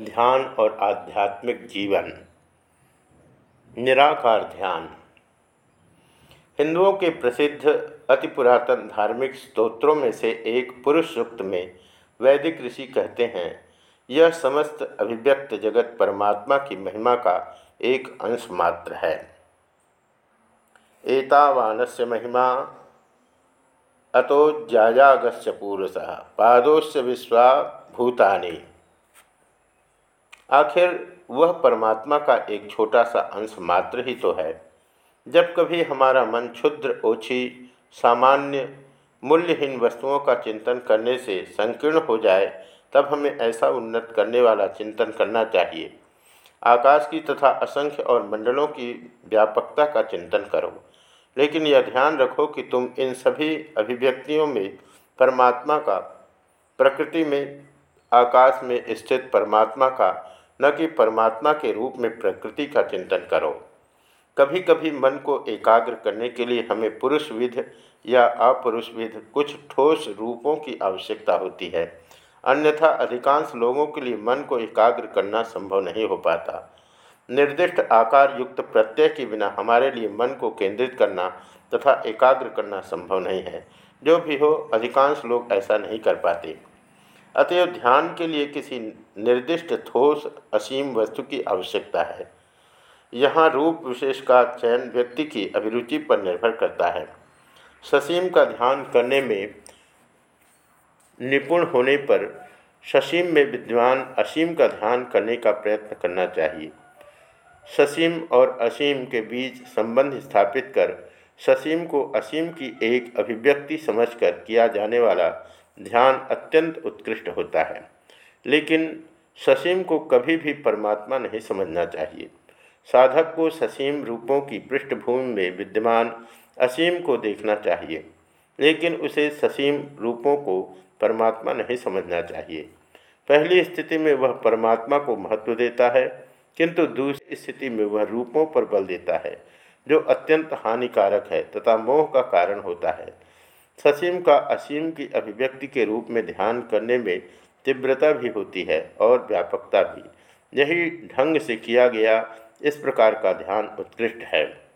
ध्यान और आध्यात्मिक जीवन। निराकार ध्यान। हिंदुओं के प्रसिद्ध अति पुरातन धार्मिक स्तोत्रों में से एक पुरुष सूक्त में वैदिक ऋषि कहते हैं, यह समस्त अभिव्यक्त जगत परमात्मा की महिमा का एक अंश मात्र है। एतावानस्य महिमा, अतो जायागस्य पूर्वश पादोश्य विश्वा भूतानी आखिर वह परमात्मा का एक छोटा सा अंश मात्र ही तो है। जब कभी हमारा मन क्षुद्र, ओछी, सामान्य, मूल्यहीन वस्तुओं का चिंतन करने से संकीर्ण हो जाए, तब हमें ऐसा उन्नत करने वाला चिंतन करना चाहिए। आकाश की तथा असंख्य और मंडलों की व्यापकता का चिंतन करो। लेकिन यह ध्यान रखो कि तुम इन सभी अभिव्यक्तियों में परमात्मा का, प्रकृति में, आकाश में स्थित परमात्मा का न कि परमात्मा के रूप में प्रकृति का चिंतन करो। कभी कभी मन को एकाग्र करने के लिए हमें पुरुष विध या अपुरुष विध कुछ ठोस रूपों की आवश्यकता होती है। अन्यथा अधिकांश लोगों के लिए मन को एकाग्र करना संभव नहीं हो पाता। निर्दिष्ट आकार युक्त प्रत्यय के बिना हमारे लिए मन को केंद्रित करना तथा एकाग्र करना संभव नहीं है। जो भी हो, अधिकांश लोग ऐसा नहीं कर पाते। अतएव ध्यान के लिए किसी निर्दिष्ट ठोस, असीम वस्तु की आवश्यकता है। यहाँ रूप विशेष का चयन व्यक्ति की अभिरुचि पर निर्भर करता है। ससीम का ध्यान करने में निपुण होने पर ससीम में विद्वान असीम का ध्यान करने का प्रयत्न करना चाहिए। ससीम और असीम के बीच संबंध स्थापित कर ससीम को असीम की एक अभिव्यक्ति समझकर किया जाने वाला ध्यान अत्यंत उत्कृष्ट होता है। लेकिन ससीम को कभी भी परमात्मा नहीं समझना चाहिए। साधक को ससीम रूपों की पृष्ठभूमि में विद्यमान असीम को देखना चाहिए, लेकिन उसे ससीम रूपों को परमात्मा नहीं समझना चाहिए। पहली स्थिति में वह परमात्मा को महत्व देता है, किंतु दूसरी स्थिति में वह रूपों पर बल देता है, जो अत्यंत हानिकारक है तथा मोह का कारण होता है। ससीम का असीम की अभिव्यक्ति के रूप में ध्यान करने में तीव्रता भी होती है और व्यापकता भी। यही ढंग से किया गया, इस प्रकार का ध्यान उत्कृष्ट है।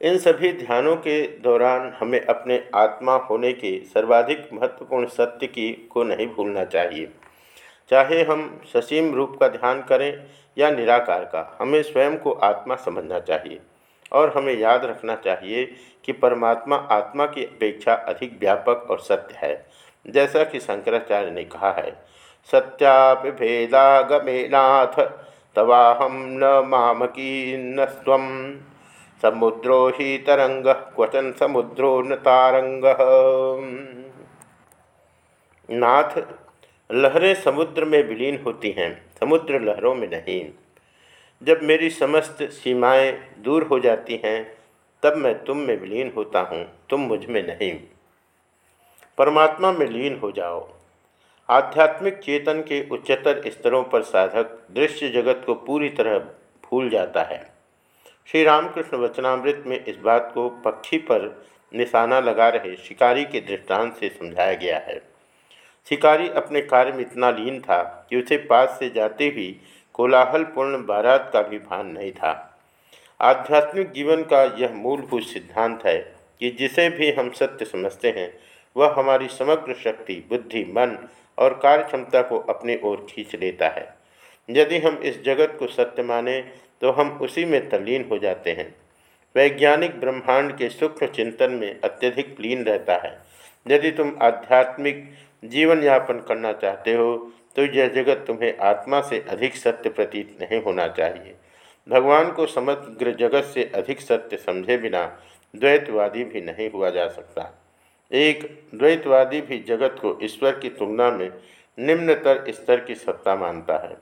इन सभी ध्यानों के दौरान हमें अपने आत्मा होने के सर्वाधिक महत्वपूर्ण सत्य की को नहीं भूलना चाहिए। चाहे हम ससीम रूप का ध्यान करें या निराकार का, हमें स्वयं को आत्मा समझना चाहिए। और हमें याद रखना चाहिए कि परमात्मा आत्मा की अपेक्षा अधिक व्यापक और सत्य है। जैसा कि शंकराचार्य ने कहा है सत्यापिभेदागमेनाथ तवाहम न मामकी न स्व। समुद्रो ही तरंग क्वचन समुद्रो न तारंग नाथ लहरें समुद्र में विलीन होती हैं, समुद्र लहरों में नहीं। जब मेरी समस्त सीमाएँ दूर हो जाती हैं, तब मैं तुम में विलीन होता हूँ, तुम मुझमें नहीं। परमात्मा में लीन हो जाओ। आध्यात्मिक चेतन के उच्चतर स्तरों पर साधक दृश्य जगत को पूरी तरह भूल जाता है। श्री रामकृष्ण वचनामृत में इस बात को पक्षी पर निशाना लगा रहे शिकारी के दृष्टांत से समझाया गया है। शिकारी अपने कार्य में इतना लीन था कि उसे पास से जाते ही कोलाहलपूर्ण बारात का भी भान नहीं था। आध्यात्मिक जीवन का यह मूलभूत सिद्धांत है कि जिसे भी हम सत्य समझते हैं, वह हमारी समग्र शक्ति, बुद्धि, मन और कार्य क्षमता को अपनी ओर खींच लेता है। यदि हम इस जगत को सत्य माने तो हम उसी में तल्लीन हो जाते हैं। वैज्ञानिक ब्रह्मांड के सूक्ष्म चिंतन में अत्यधिक लीन रहता है। यदि तुम आध्यात्मिक जीवन यापन करना चाहते हो तो यह जगत तुम्हें आत्मा से अधिक सत्य प्रतीत नहीं होना चाहिए। भगवान को समग्र जगत से अधिक सत्य समझे बिना द्वैतवादी भी नहीं हुआ जा सकता। एक, द्वैतवादी भी जगत को ईश्वर की तुलना में निम्नतर स्तर की सत्ता मानता है।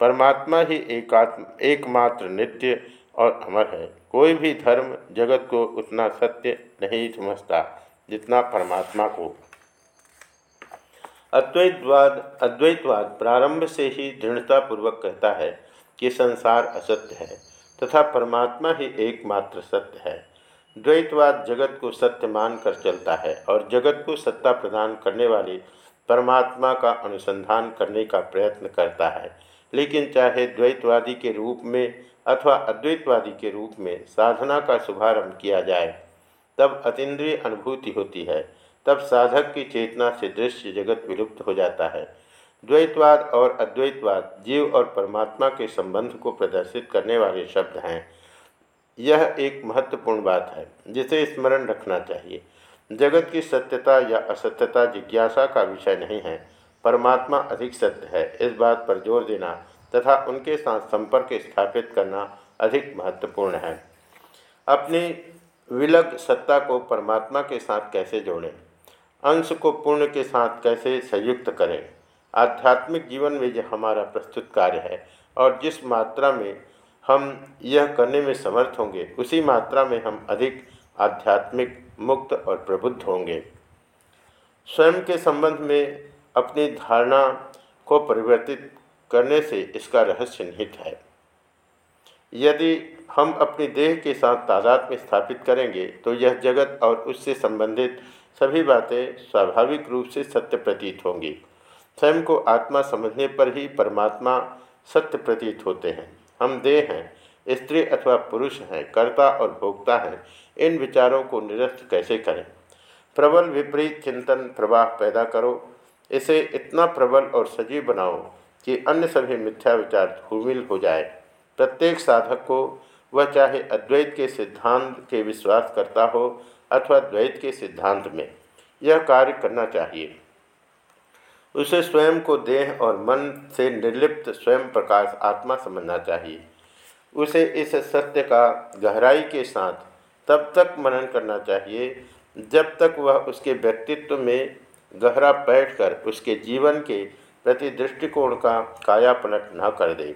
परमात्मा ही एकात्म, एकमात्र नित्य और अमर है। कोई भी धर्म जगत को उतना सत्य नहीं समझता जितना परमात्मा को। अद्वैतवाद अद्वैतवाद प्रारंभ से ही दृढ़तापूर्वक कहता है कि संसार असत्य है तथा परमात्मा ही एकमात्र सत्य है। द्वैतवाद जगत को सत्य मानकर चलता है और जगत को सत्ता प्रदान करने वाले परमात्मा का अनुसंधान करने का प्रयत्न करता है। लेकिन चाहे द्वैतवादी के रूप में अथवा अद्वैतवादी के रूप में साधना का शुभारंभ किया जाए, तब अतीन्द्रिय अनुभूति होती है तब साधक की चेतना से दृश्य जगत विलुप्त हो जाता है। द्वैतवाद और अद्वैतवाद जीव और परमात्मा के संबंध को प्रदर्शित करने वाले शब्द हैं। यह एक महत्वपूर्ण बात है, जिसे स्मरण रखना चाहिए। जगत की सत्यता या असत्यता जिज्ञासा का विषय नहीं है। परमात्मा अधिक सत्य है, इस बात पर ज़ोर देना तथा उनके साथ संपर्क स्थापित करना अधिक महत्वपूर्ण है। अपनी विलग सत्ता को परमात्मा के साथ कैसे जोड़ें? अंश को पूर्ण के साथ कैसे संयुक्त करें? आध्यात्मिक जीवन में यह हमारा प्रस्तुत कार्य है और जिस मात्रा में हम यह करने में समर्थ होंगे, उसी मात्रा में हम अधिक आध्यात्मिक मुक्त और प्रबुद्ध होंगे। स्वयं के संबंध में अपनी धारणा को परिवर्तित करने से इसका रहस्य निहित है। यदि हम अपने देह के साथ तादाद में स्थापित करेंगे तो यह जगत और उससे संबंधित सभी बातें स्वाभाविक रूप से सत्य प्रतीत होंगी। स्वयं को आत्मा समझने पर ही परमात्मा सत्य प्रतीत होते हैं। हम देह हैं, स्त्री अथवा पुरुष हैं, कर्ता और भोक्ता हैं, इन विचारों को निरस्त कैसे करें? प्रबल विपरीत चिंतन प्रवाह पैदा करो। इसे इतना प्रबल और सजीव बनाओ कि अन्य सभी मिथ्या विचार धूमिल हो जाए। प्रत्येक साधक को, वह चाहे अद्वैत के सिद्धांत के विश्वास करता हो अथवा द्वैत के सिद्धांत में यह कार्य करना चाहिए। उसे स्वयं को देह और मन से निर्लिप्त स्वयं प्रकाश आत्मा समझना चाहिए। उसे इस सत्य का गहराई के साथ तब तक मनन करना चाहिए जब तक वह उसके व्यक्तित्व में गहरा बैठकर उसके जीवन के प्रति दृष्टिकोण का काया पलट न कर दे।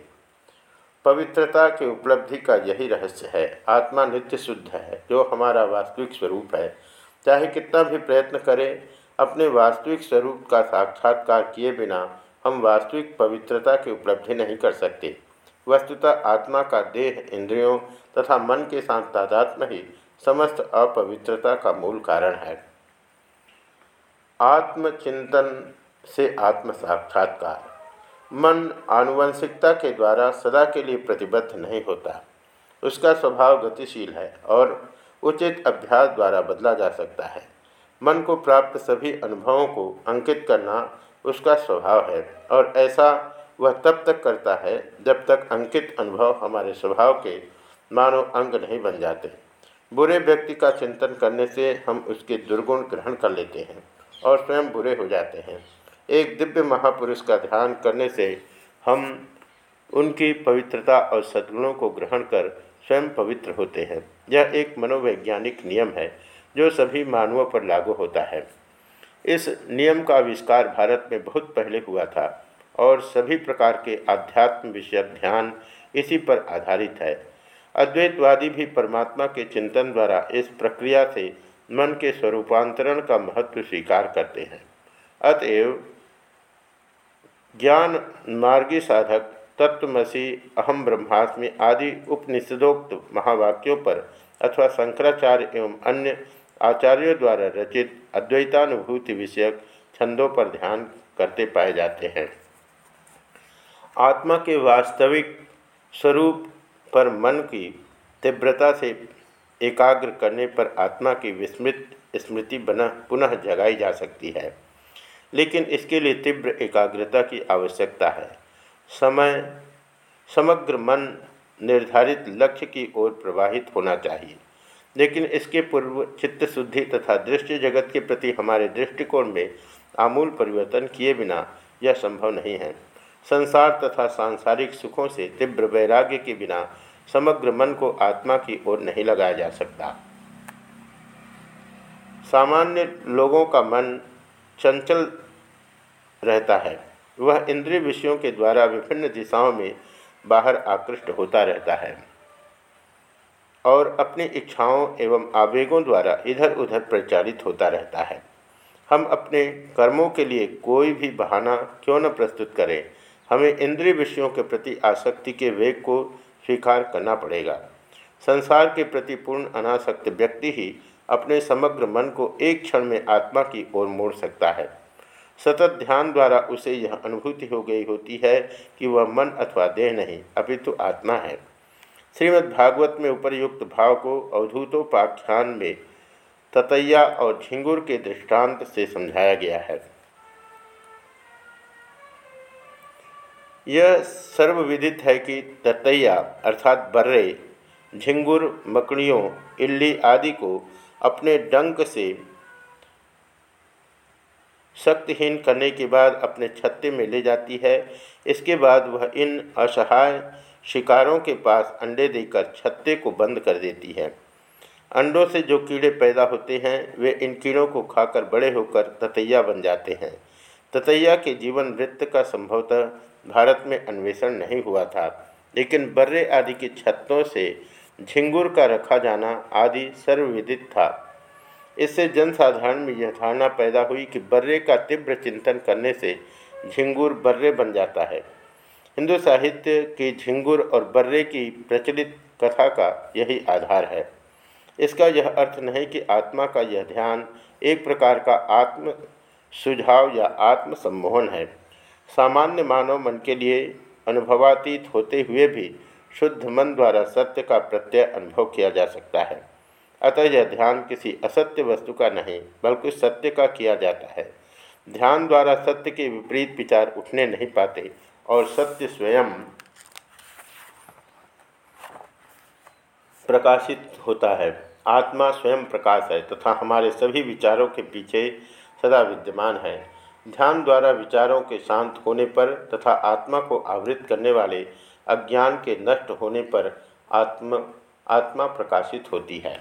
पवित्रता की उपलब्धि का यही रहस्य है। आत्मा नित्य शुद्ध है, जो हमारा वास्तविक स्वरूप है। चाहे कितना भी प्रयत्न करें, अपने वास्तविक स्वरूप का साक्षात्कार किए बिना हम वास्तविक पवित्रता की उपलब्धि नहीं कर सकते। वस्तुतः आत्मा का देह, इंद्रियों तथा मन के साथ तादात्म ही समस्त अपवित्रता का मूल कारण है। आत्मचिंतन से आत्म साक्षात्कार मन आनुवंशिकता के द्वारा सदा के लिए प्रतिबद्ध नहीं होता। उसका स्वभाव गतिशील है और उचित अभ्यास द्वारा बदला जा सकता है। मन को प्राप्त सभी अनुभवों को अंकित करना उसका स्वभाव है और ऐसा वह तब तक करता है जब तक अंकित अनुभव हमारे स्वभाव के मानव अंग नहीं बन जाते। बुरे व्यक्ति का चिंतन करने से हम उसके दुर्गुण ग्रहण कर लेते हैं और स्वयं बुरे हो जाते हैं। एक दिव्य महापुरुष का ध्यान करने से हम उनकी पवित्रता और सद्गुणों को ग्रहण कर स्वयं पवित्र होते हैं। यह एक मनोवैज्ञानिक नियम है, जो सभी मानवों पर लागू होता है। इस नियम का आविष्कार भारत में बहुत पहले हुआ था और सभी प्रकार के आध्यात्म विषय ध्यान इसी पर आधारित है। अद्वैतवादी भी परमात्मा के चिंतन द्वारा इस प्रक्रिया से मन के स्वरूपांतरण का महत्व स्वीकार करते हैं। अतएव ज्ञान मार्गी साधक, तत्वमसी अहम ब्रह्मास्मि आदि उपनिषदोक्त महावाक्यों पर अथवा शंकराचार्य एवं अन्य आचार्यों द्वारा रचित अद्वैतानुभूति विषयक छंदों पर ध्यान करते पाए जाते हैं। आत्मा के वास्तविक स्वरूप पर मन की तीव्रता से एकाग्र करने पर आत्मा की विस्मृत स्मृति बना पुनः जगाई जा सकती है। लेकिन इसके लिए तीव्र एकाग्रता की आवश्यकता है। समय, समग्र मन निर्धारित लक्ष्य की ओर प्रवाहित होना चाहिए। लेकिन इसके पूर्व चित्त शुद्धि तथा दृष्टि जगत के प्रति हमारे दृष्टिकोण में आमूल परिवर्तन किए बिना यह संभव नहीं है। संसार तथा सांसारिक सुखों से तीव्र वैराग्य के बिना समग्र मन को आत्मा की ओर नहीं लगाया जा सकता। सामान्य लोगों का मन चंचल रहता है। वह इंद्रिय विषयों के द्वारा विभिन्न दिशाओं में बाहर आकृष्ट होता रहता है। और अपनी इच्छाओं एवं आवेगों द्वारा इधर उधर प्रचारित होता रहता है। हम अपने कर्मों के लिए कोई भी बहाना क्यों न प्रस्तुत करें? हमें इंद्रिय विषयों के प्रति आसक्ति के वेग को स्वीकार करना पड़ेगा। संसार के प्रति पूर्ण अनासक्त व्यक्ति ही अपने समग्र मन को एक क्षण में आत्मा की ओर मोड़ सकता है। सतत ध्यान द्वारा उसे यह अनुभूति हो गई होती है कि वह मन अथवा देह नहीं अपितु तो आत्मा है। श्रीमद्भागवत में उपरयुक्त भाव को अवधूतोपाख्यान में ततैया और झिंगुर के दृष्टांत से समझाया गया है। यह सर्वविदित है कि ततैया अर्थात बर्रे, झिंगुर, मकड़ियों, इल्ली आदि को अपने डंक से शक्तिहीन करने के बाद अपने छत्ते में ले जाती है। इसके बाद वह इन असहाय शिकारों के पास अंडे देकर छत्ते को बंद कर देती है। अंडों से जो कीड़े पैदा होते हैं, वे इन कीड़ों को खाकर बड़े होकर ततैया बन जाते हैं। ततैया के जीवन वृत्त का संभवतः भारत में अन्वेषण नहीं हुआ था। लेकिन बर्रे आदि की छत्तों से झिंगुर का रखा जाना आदि सर्वविदित था। इससे जनसाधारण में यह धारणा पैदा हुई कि बर्रे का तीव्र चिंतन करने से झिंगुर बर्रे बन जाता है। हिंदू साहित्य की झिंगुर और बर्रे की प्रचलित कथा का यही आधार है। इसका यह अर्थ नहीं कि आत्मा का यह ध्यान एक प्रकार का आत्म सुझाव या आत्म सम्मोहन है। सामान्य मानव मन के लिए अनुभवातीत होते हुए भी शुद्ध मन द्वारा सत्य का प्रत्यय अनुभव किया जा सकता है। अतः यह ध्यान किसी असत्य वस्तु का नहीं, बल्कि सत्य का किया जाता है। ध्यान द्वारा सत्य के विपरीत विचार उठने नहीं पाते, और सत्य स्वयं प्रकाशित होता है। आत्मा स्वयं प्रकाश है, तथा हमारे सभी विचारों के पीछे सदा विद्यमान है। ध्यान द्वारा विचारों के शांत होने पर तथा आत्मा को आवृत करने वाले अज्ञान के नष्ट होने पर आत्म, आत्मा प्रकाशित होती है।